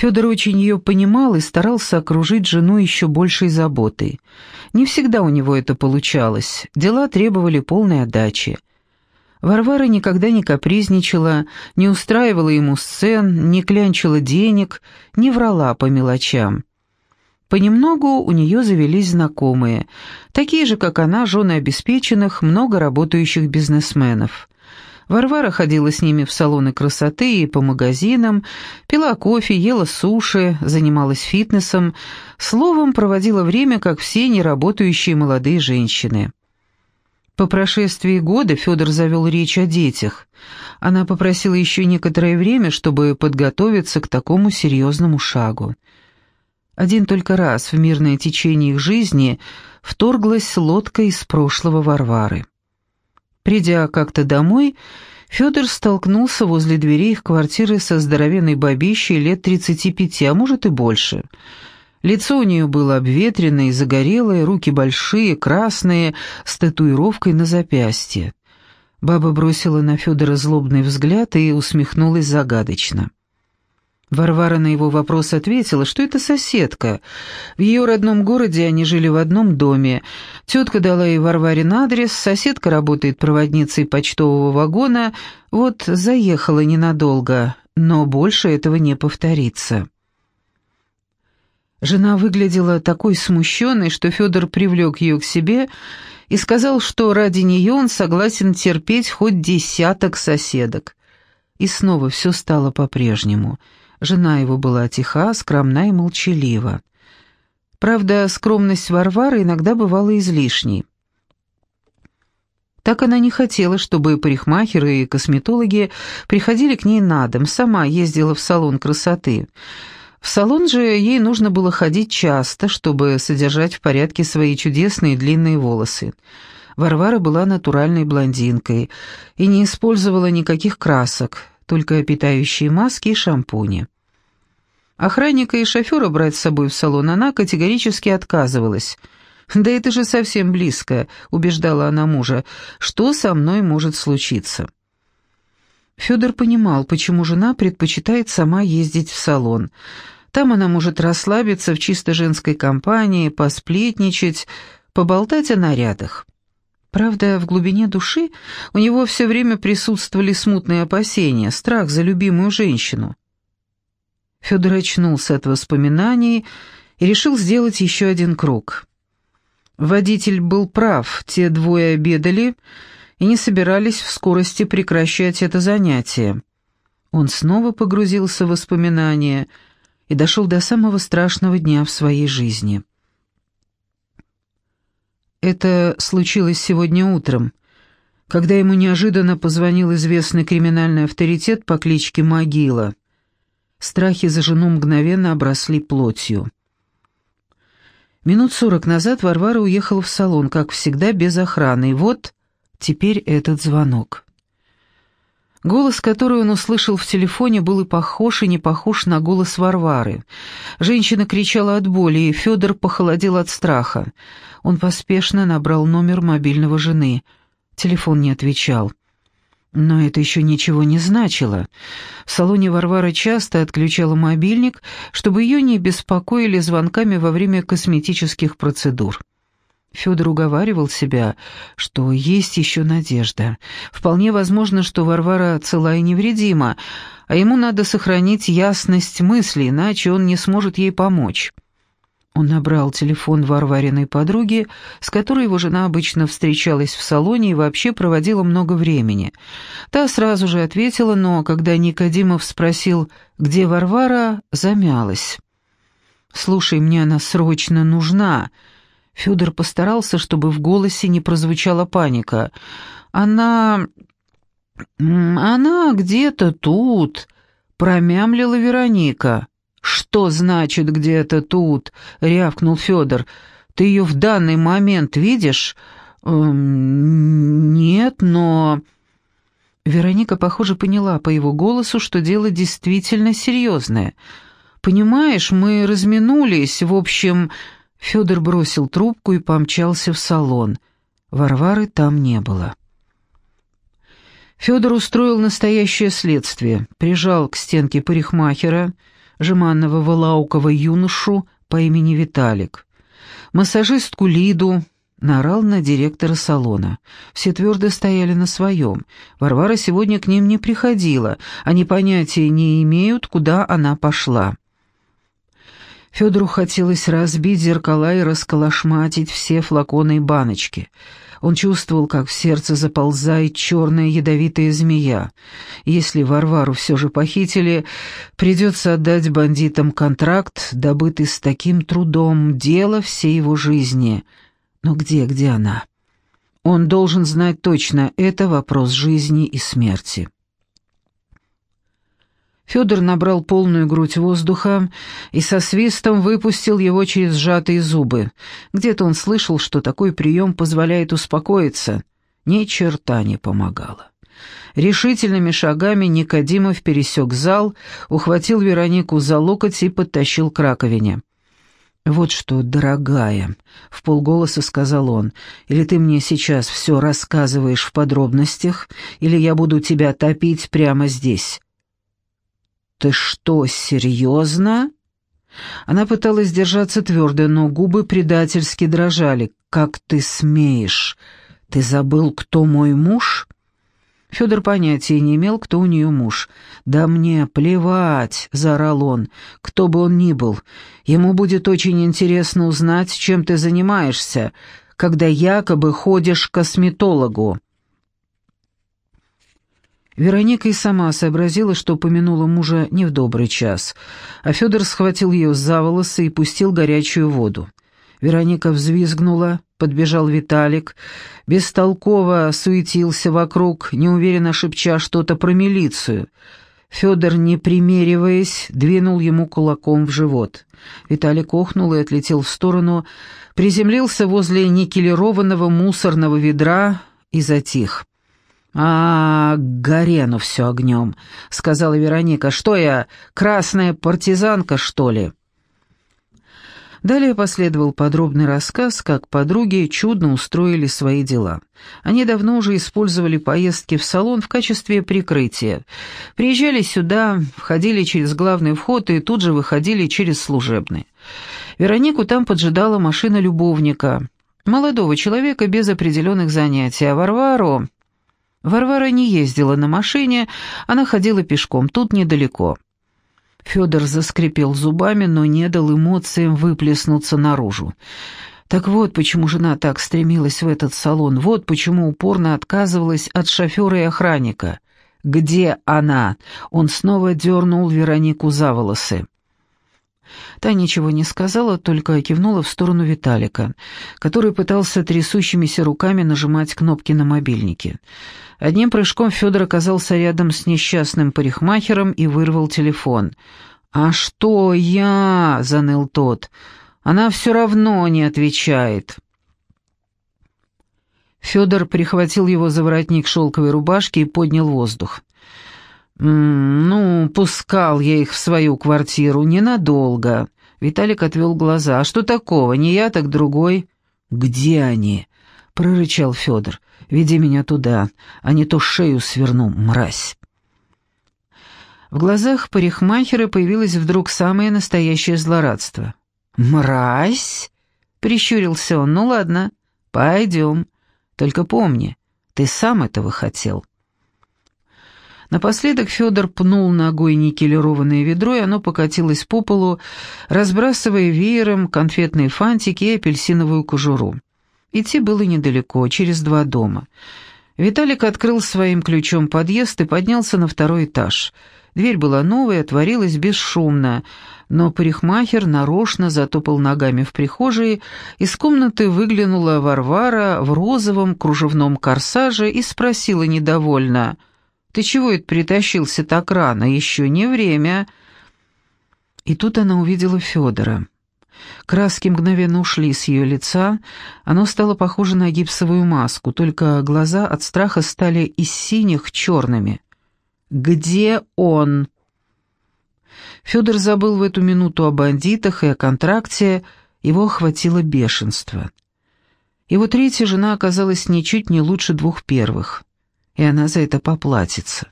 Федор очень ее понимал и старался окружить жену еще большей заботой. Не всегда у него это получалось, дела требовали полной отдачи. Варвара никогда не капризничала, не устраивала ему сцен, не клянчила денег, не врала по мелочам. Понемногу у нее завелись знакомые, такие же, как она, жены обеспеченных, много работающих бизнесменов. Варвара ходила с ними в салоны красоты и по магазинам, пила кофе, ела суши, занималась фитнесом, словом, проводила время, как все неработающие молодые женщины. По прошествии года Федор завел речь о детях. Она попросила еще некоторое время, чтобы подготовиться к такому серьезному шагу. Один только раз в мирное течение их жизни вторглась лодка из прошлого Варвары. Придя как-то домой, Федор столкнулся возле дверей их квартиры со здоровенной бабищей лет 35, а может и больше. Лицо у нее было обветренное и загорелое, руки большие, красные, с татуировкой на запястье. Баба бросила на Федора злобный взгляд и усмехнулась загадочно. Варвара на его вопрос ответила, что это соседка. В ее родном городе они жили в одном доме. Тетка дала ей Варварин адрес, соседка работает проводницей почтового вагона. Вот заехала ненадолго, но больше этого не повторится. Жена выглядела такой смущенной, что Федор привлек ее к себе и сказал, что ради нее он согласен терпеть хоть десяток соседок. И снова все стало по-прежнему — Жена его была тиха, скромна и молчалива. Правда, скромность Варвары иногда бывала излишней. Так она не хотела, чтобы парикмахеры и косметологи приходили к ней на дом, сама ездила в салон красоты. В салон же ей нужно было ходить часто, чтобы содержать в порядке свои чудесные длинные волосы. Варвара была натуральной блондинкой и не использовала никаких красок, только питающие маски и шампуни. Охранника и шофера брать с собой в салон она категорически отказывалась. «Да это же совсем близко», — убеждала она мужа, — «что со мной может случиться?» Федор понимал, почему жена предпочитает сама ездить в салон. Там она может расслабиться в чисто женской компании, посплетничать, поболтать о нарядах. Правда, в глубине души у него все время присутствовали смутные опасения, страх за любимую женщину. Федор очнулся от воспоминаний и решил сделать еще один круг. Водитель был прав, те двое обедали и не собирались в скорости прекращать это занятие. Он снова погрузился в воспоминания и дошел до самого страшного дня в своей жизни. Это случилось сегодня утром, когда ему неожиданно позвонил известный криминальный авторитет по кличке Могила. Страхи за жену мгновенно обросли плотью. Минут сорок назад Варвара уехала в салон, как всегда, без охраны, и вот теперь этот звонок. Голос, который он услышал в телефоне, был и похож, и не похож на голос Варвары. Женщина кричала от боли, и Федор похолодел от страха. Он поспешно набрал номер мобильного жены. Телефон не отвечал. Но это еще ничего не значило. В салоне Варвара часто отключала мобильник, чтобы ее не беспокоили звонками во время косметических процедур. Федор уговаривал себя, что есть еще надежда. Вполне возможно, что Варвара цела и невредима, а ему надо сохранить ясность мысли, иначе он не сможет ей помочь. Он набрал телефон Варвариной подруги, с которой его жена обычно встречалась в салоне и вообще проводила много времени. Та сразу же ответила, но когда Никодимов спросил, где Варвара, замялась. «Слушай, мне она срочно нужна», Федор постарался, чтобы в голосе не прозвучала паника. «Она... она где-то тут», — промямлила Вероника. «Что значит где-то тут?» — рявкнул Федор. «Ты ее в данный момент видишь?» эм, «Нет, но...» Вероника, похоже, поняла по его голосу, что дело действительно серьезное. «Понимаешь, мы разминулись, в общем...» Федор бросил трубку и помчался в салон. Варвары там не было. Федор устроил настоящее следствие, прижал к стенке парикмахера, жеманного Валаукова юношу по имени Виталик, массажистку Лиду, наорал на директора салона. Все твердо стояли на своем. Варвара сегодня к ним не приходила, они понятия не имеют, куда она пошла. Федору хотелось разбить зеркала и расколошматить все флаконы и баночки — он чувствовал, как в сердце заползает черная ядовитая змея. Если Варвару все же похитили, придется отдать бандитам контракт, добытый с таким трудом, дело всей его жизни. Но где, где она? Он должен знать точно, это вопрос жизни и смерти. Федор набрал полную грудь воздуха и со свистом выпустил его через сжатые зубы. Где-то он слышал, что такой прием позволяет успокоиться. Ни черта не помогало. Решительными шагами Никодимов пересек зал, ухватил Веронику за локоть и подтащил к раковине. «Вот что, дорогая», — в полголоса сказал он, — «или ты мне сейчас все рассказываешь в подробностях, или я буду тебя топить прямо здесь». «Ты что, серьезно?» Она пыталась держаться твердо, но губы предательски дрожали. «Как ты смеешь? Ты забыл, кто мой муж?» Федор понятия не имел, кто у нее муж. «Да мне плевать», — заорал он, — «кто бы он ни был. Ему будет очень интересно узнать, чем ты занимаешься, когда якобы ходишь к косметологу». Вероника и сама сообразила, что помянула мужа не в добрый час, а Федор схватил ее за волосы и пустил горячую воду. Вероника взвизгнула, подбежал Виталик, бестолково суетился вокруг, неуверенно шепча что-то про милицию. Федор, не примериваясь, двинул ему кулаком в живот. Виталик охнул и отлетел в сторону, приземлился возле никелированного мусорного ведра и затих. «А, Горену все огнем», — сказала Вероника. «Что я, красная партизанка, что ли?» Далее последовал подробный рассказ, как подруги чудно устроили свои дела. Они давно уже использовали поездки в салон в качестве прикрытия. Приезжали сюда, входили через главный вход и тут же выходили через служебный. Веронику там поджидала машина любовника, молодого человека без определенных занятий, а Варвару... Варвара не ездила на машине, она ходила пешком, тут недалеко. Федор заскрипел зубами, но не дал эмоциям выплеснуться наружу. Так вот, почему жена так стремилась в этот салон, вот почему упорно отказывалась от шофера и охранника. «Где она?» Он снова дернул Веронику за волосы. Та ничего не сказала, только кивнула в сторону Виталика, который пытался трясущимися руками нажимать кнопки на мобильнике. Одним прыжком Федор оказался рядом с несчастным парикмахером и вырвал телефон. «А что я?» — заныл тот. «Она все равно не отвечает». Федор прихватил его за воротник шелковой рубашки и поднял воздух. «Ну, пускал я их в свою квартиру ненадолго». Виталик отвел глаза. «А что такого? Не я, так другой». «Где они?» — прорычал Федор. «Веди меня туда, а не то шею сверну, мразь». В глазах парикмахера появилось вдруг самое настоящее злорадство. «Мразь?» — прищурился он. «Ну ладно, пойдем. Только помни, ты сам этого хотел». Напоследок Федор пнул ногой никелированное ведро, и оно покатилось по полу, разбрасывая веером конфетные фантики и апельсиновую кожуру. Идти было недалеко, через два дома. Виталик открыл своим ключом подъезд и поднялся на второй этаж. Дверь была новая, отворилась бесшумно, но парикмахер нарочно затопал ногами в прихожей, из комнаты выглянула Варвара в розовом кружевном корсаже и спросила недовольно — ты чего это притащился так рано? Еще не время». И тут она увидела Федора. Краски мгновенно ушли с ее лица, оно стало похоже на гипсовую маску, только глаза от страха стали из синих черными. «Где он?» Федор забыл в эту минуту о бандитах и о контракте, его охватило бешенство. Его третья жена оказалась ничуть не лучше двух первых. И она за это поплатится.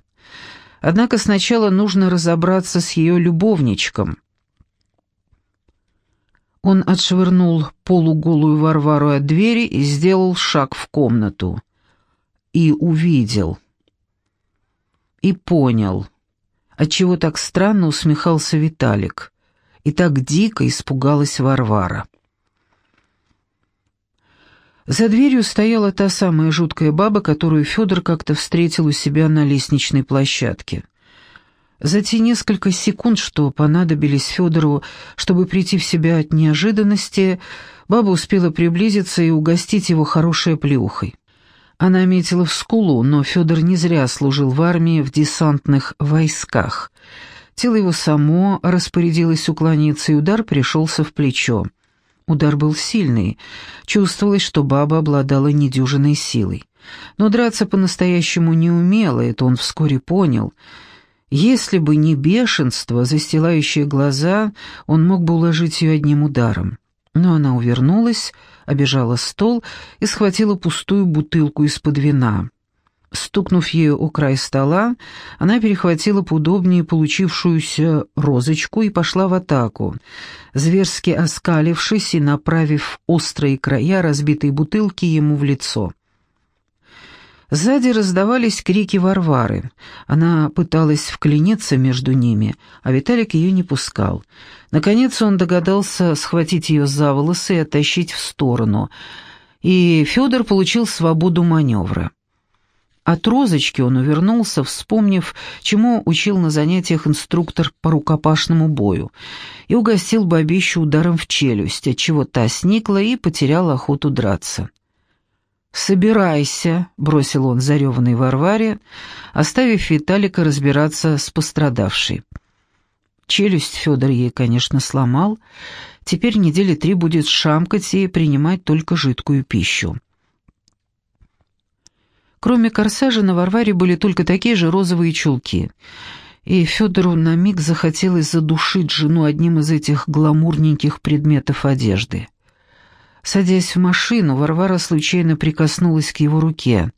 Однако сначала нужно разобраться с ее любовничком. Он отшвырнул полуголую Варвару от двери и сделал шаг в комнату. И увидел. И понял, отчего так странно усмехался Виталик. И так дико испугалась Варвара. За дверью стояла та самая жуткая баба, которую Федор как-то встретил у себя на лестничной площадке. За те несколько секунд, что понадобились Федору, чтобы прийти в себя от неожиданности, баба успела приблизиться и угостить его хорошей плюхой. Она метила в скулу, но Федор не зря служил в армии в десантных войсках. Тело его само распорядилось уклониться, и удар пришелся в плечо. Удар был сильный. Чувствовалось, что баба обладала недюжиной силой. Но драться по-настоящему не умела, это он вскоре понял. Если бы не бешенство, застилающее глаза, он мог бы уложить ее одним ударом. Но она увернулась, обежала стол и схватила пустую бутылку из-под вина. Стукнув ею у края стола, она перехватила поудобнее получившуюся розочку и пошла в атаку, зверски оскалившись и направив острые края разбитой бутылки ему в лицо. Сзади раздавались крики Варвары. Она пыталась вклиниться между ними, а Виталик ее не пускал. Наконец он догадался схватить ее за волосы и оттащить в сторону, и Федор получил свободу маневра. От розочки он увернулся, вспомнив, чему учил на занятиях инструктор по рукопашному бою, и угостил бабищу ударом в челюсть, отчего та сникла и потеряла охоту драться. «Собирайся», — бросил он зареванной Варваре, оставив Виталика разбираться с пострадавшей. Челюсть Федор ей, конечно, сломал, теперь недели три будет шамкать и принимать только жидкую пищу. Кроме корсажа на Варваре были только такие же розовые чулки. И Федору на миг захотелось задушить жену одним из этих гламурненьких предметов одежды. Садясь в машину, Варвара случайно прикоснулась к его руке.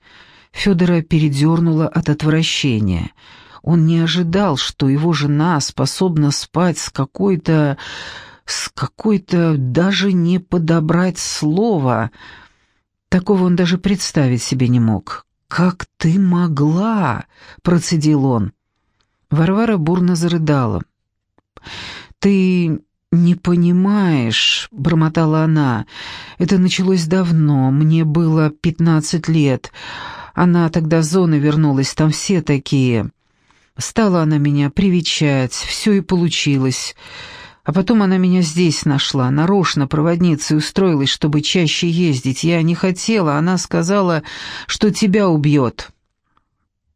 Федора передернула от отвращения. Он не ожидал, что его жена способна спать с какой-то... с какой-то... даже не подобрать слова. Такого он даже представить себе не мог. «Как ты могла?» — процедил он. Варвара бурно зарыдала. «Ты не понимаешь», — бормотала она. «Это началось давно, мне было пятнадцать лет. Она тогда с зоны вернулась, там все такие. Стала она меня привечать, все и получилось. А потом она меня здесь нашла, нарочно проводницей устроилась, чтобы чаще ездить. Я не хотела, она сказала, что тебя убьет».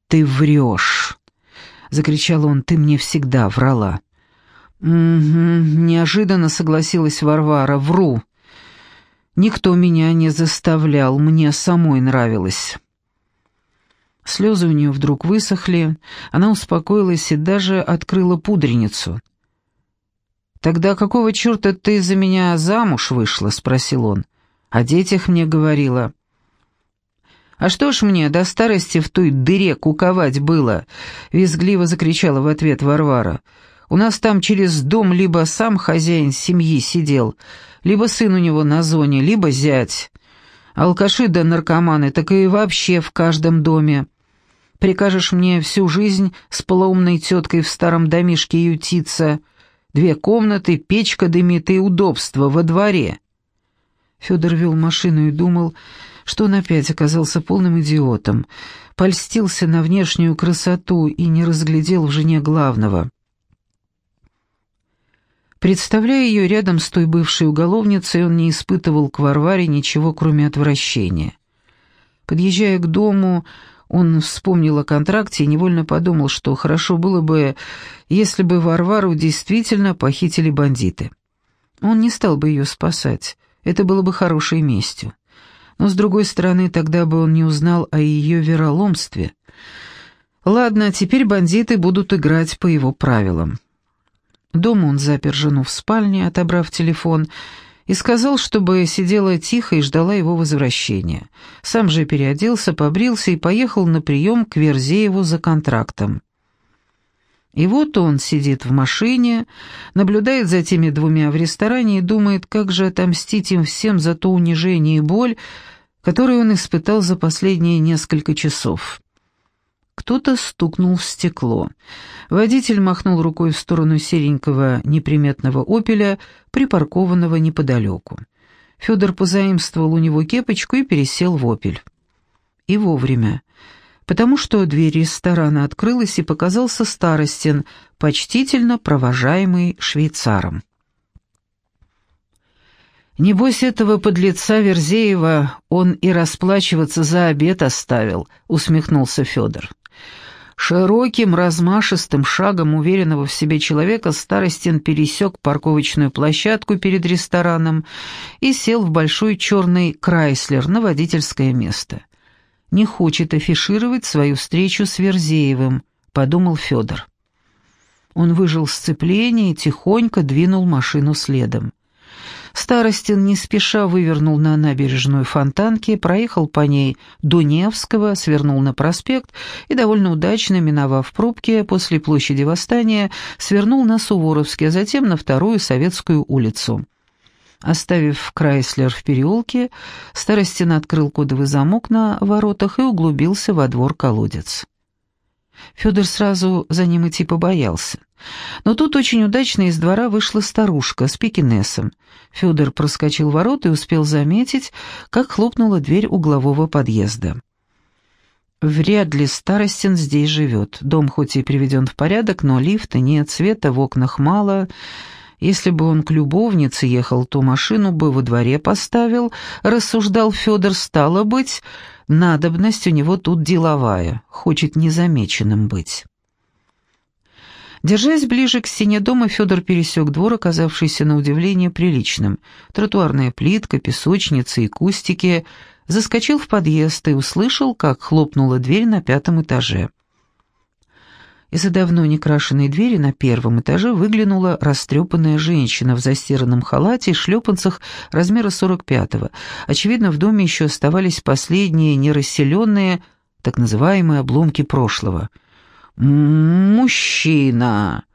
«Ты врешь!» — закричал он, — «ты мне всегда врала». «Угу», — неожиданно согласилась Варвара, — «вру. Никто меня не заставлял, мне самой нравилось». Слезы у нее вдруг высохли, она успокоилась и даже открыла пудреницу — «Тогда какого черта ты за меня замуж вышла?» — спросил он. «О детях мне говорила». «А что ж мне до старости в той дыре куковать было?» — визгливо закричала в ответ Варвара. «У нас там через дом либо сам хозяин семьи сидел, либо сын у него на зоне, либо зять. Алкаши да наркоманы, так и вообще в каждом доме. Прикажешь мне всю жизнь с полоумной теткой в старом домишке ютиться?» Две комнаты, печка дымит и удобство во дворе. Федор вел машину и думал, что он опять оказался полным идиотом, польстился на внешнюю красоту и не разглядел в жене главного. Представляя ее рядом с той бывшей уголовницей, он не испытывал к Варваре ничего, кроме отвращения. Подъезжая к дому, он вспомнил о контракте и невольно подумал, что хорошо было бы, если бы Варвару действительно похитили бандиты. Он не стал бы ее спасать, это было бы хорошей местью. Но, с другой стороны, тогда бы он не узнал о ее вероломстве. Ладно, теперь бандиты будут играть по его правилам. Дома он запер жену в спальне, отобрав телефон, и сказал, чтобы сидела тихо и ждала его возвращения. Сам же переоделся, побрился и поехал на прием к Верзееву за контрактом. И вот он сидит в машине, наблюдает за теми двумя в ресторане и думает, как же отомстить им всем за то унижение и боль, которую он испытал за последние несколько часов. Кто-то стукнул в стекло. Водитель махнул рукой в сторону серенького неприметного «Опеля», припаркованного неподалеку. Федор позаимствовал у него кепочку и пересел в «Опель». И вовремя, потому что дверь ресторана открылась и показался Старостин, почтительно провожаемый швейцаром. «Небось этого подлеца Верзеева он и расплачиваться за обед оставил», — усмехнулся Федор. Широким, размашистым шагом уверенного в себе человека Старостин пересек парковочную площадку перед рестораном и сел в большой черный Крайслер на водительское место. «Не хочет афишировать свою встречу с Верзеевым», — подумал Федор. Он выжил сцепление и тихонько двинул машину следом. Старостин не спеша вывернул на набережную Фонтанки, проехал по ней до Невского, свернул на проспект и, довольно удачно миновав пробки после площади Восстания, свернул на Суворовский, а затем на вторую Советскую улицу. Оставив Крайслер в переулке, Старостин открыл кодовый замок на воротах и углубился во двор-колодец. Федор сразу за ним идти побоялся. Но тут очень удачно из двора вышла старушка с пекинесом. Федор проскочил ворот и успел заметить, как хлопнула дверь углового подъезда. Вряд ли Старостин здесь живет. Дом хоть и приведен в порядок, но лифта нет, света в окнах мало. Если бы он к любовнице ехал, то машину бы во дворе поставил, рассуждал Федор, стало быть, надобность у него тут деловая, хочет незамеченным быть. Держась ближе к стене дома, Федор пересек двор, оказавшийся на удивление приличным. Тротуарная плитка, песочница и кустики. Заскочил в подъезд и услышал, как хлопнула дверь на пятом этаже. Из-за давно некрашенной двери на первом этаже выглянула растрепанная женщина в застиранном халате и шлепанцах размера 45-го. Очевидно, в доме еще оставались последние нерасселенные, так называемые обломки прошлого — «Мужчина!»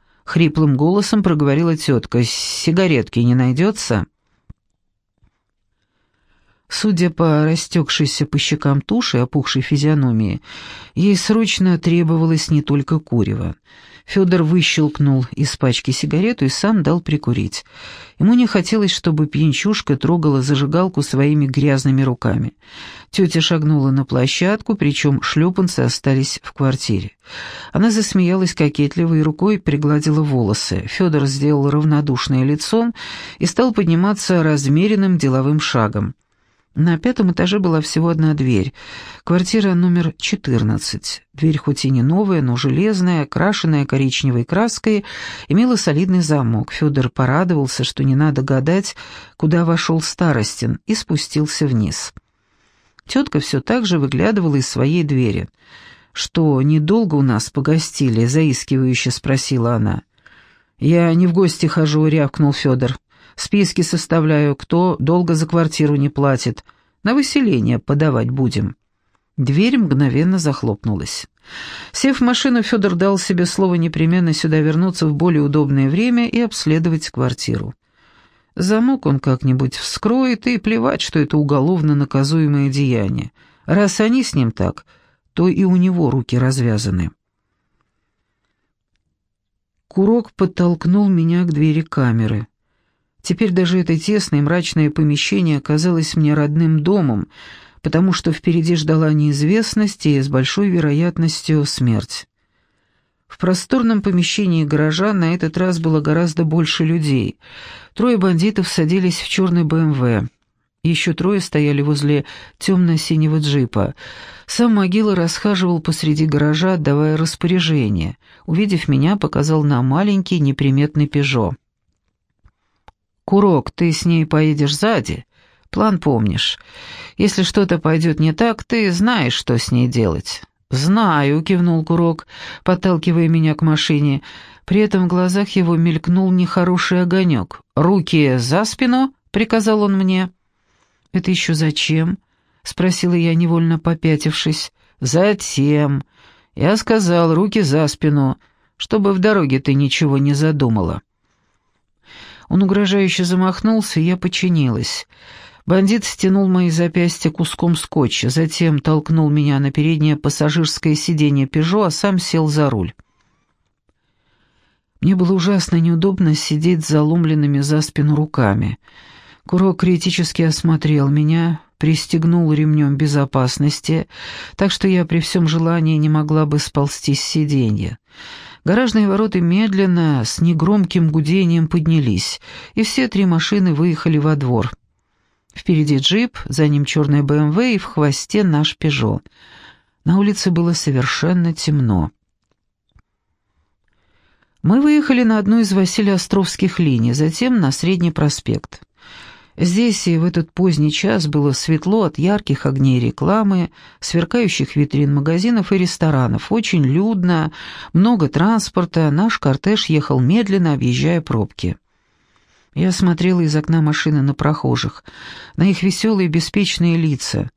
— хриплым голосом проговорила тетка. «Сигаретки не найдется?» Судя по растекшейся по щекам туши и опухшей физиономии, ей срочно требовалось не только курево. Федор выщелкнул из пачки сигарету и сам дал прикурить. Ему не хотелось, чтобы пьянчушка трогала зажигалку своими грязными руками. Тетя шагнула на площадку, причем шлепанцы остались в квартире. Она засмеялась кокетливо и рукой пригладила волосы. Федор сделал равнодушное лицо и стал подниматься размеренным деловым шагом. На пятом этаже была всего одна дверь. Квартира номер 14. Дверь хоть и не новая, но железная, окрашенная коричневой краской, имела солидный замок. Федор порадовался, что не надо гадать, куда вошел Старостин, и спустился вниз. Тетка все так же выглядывала из своей двери. «Что, недолго у нас погостили?» — заискивающе спросила она. «Я не в гости хожу», — рявкнул Федор. Списки составляю, кто долго за квартиру не платит. На выселение подавать будем». Дверь мгновенно захлопнулась. Сев в машину, Федор дал себе слово непременно сюда вернуться в более удобное время и обследовать квартиру. Замок он как-нибудь вскроет, и плевать, что это уголовно наказуемое деяние. Раз они с ним так, то и у него руки развязаны. Курок подтолкнул меня к двери камеры. Теперь даже это тесное мрачное помещение казалось мне родным домом, потому что впереди ждала неизвестность и с большой вероятностью смерть. В просторном помещении гаража на этот раз было гораздо больше людей. Трое бандитов садились в черный БМВ. Еще трое стояли возле темно-синего джипа. Сам могила расхаживал посреди гаража, отдавая распоряжение. Увидев меня, показал на маленький неприметный «Пежо». «Курок, ты с ней поедешь сзади. План помнишь. Если что-то пойдет не так, ты знаешь, что с ней делать». «Знаю», — кивнул Курок, подталкивая меня к машине. При этом в глазах его мелькнул нехороший огонек. «Руки за спину, — приказал он мне. «Это еще зачем?» — спросила я, невольно попятившись. «Затем. Я сказал, руки за спину, чтобы в дороге ты ничего не задумала». Он угрожающе замахнулся, и я подчинилась. Бандит стянул мои запястья куском скотча, затем толкнул меня на переднее пассажирское сиденье «Пежо», а сам сел за руль. Мне было ужасно неудобно сидеть с заломленными за спину руками. Курок критически осмотрел меня, пристегнул ремнем безопасности, так что я при всем желании не могла бы сползти с сиденья. Гаражные ворота медленно, с негромким гудением поднялись, и все три машины выехали во двор. Впереди джип, за ним черная БМВ и в хвосте наш «Пежо». На улице было совершенно темно. Мы выехали на одну из Василия-Островских линий, затем на Средний проспект. Здесь и в этот поздний час было светло от ярких огней рекламы, сверкающих витрин магазинов и ресторанов. Очень людно, много транспорта, наш кортеж ехал медленно, объезжая пробки. Я смотрела из окна машины на прохожих, на их веселые беспечные лица.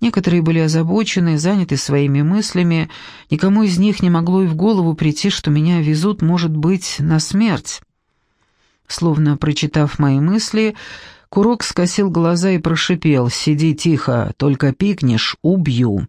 Некоторые были озабочены, заняты своими мыслями, никому из них не могло и в голову прийти, что меня везут, может быть, на смерть. Словно прочитав мои мысли, Курок скосил глаза и прошипел «Сиди тихо, только пикнешь — убью».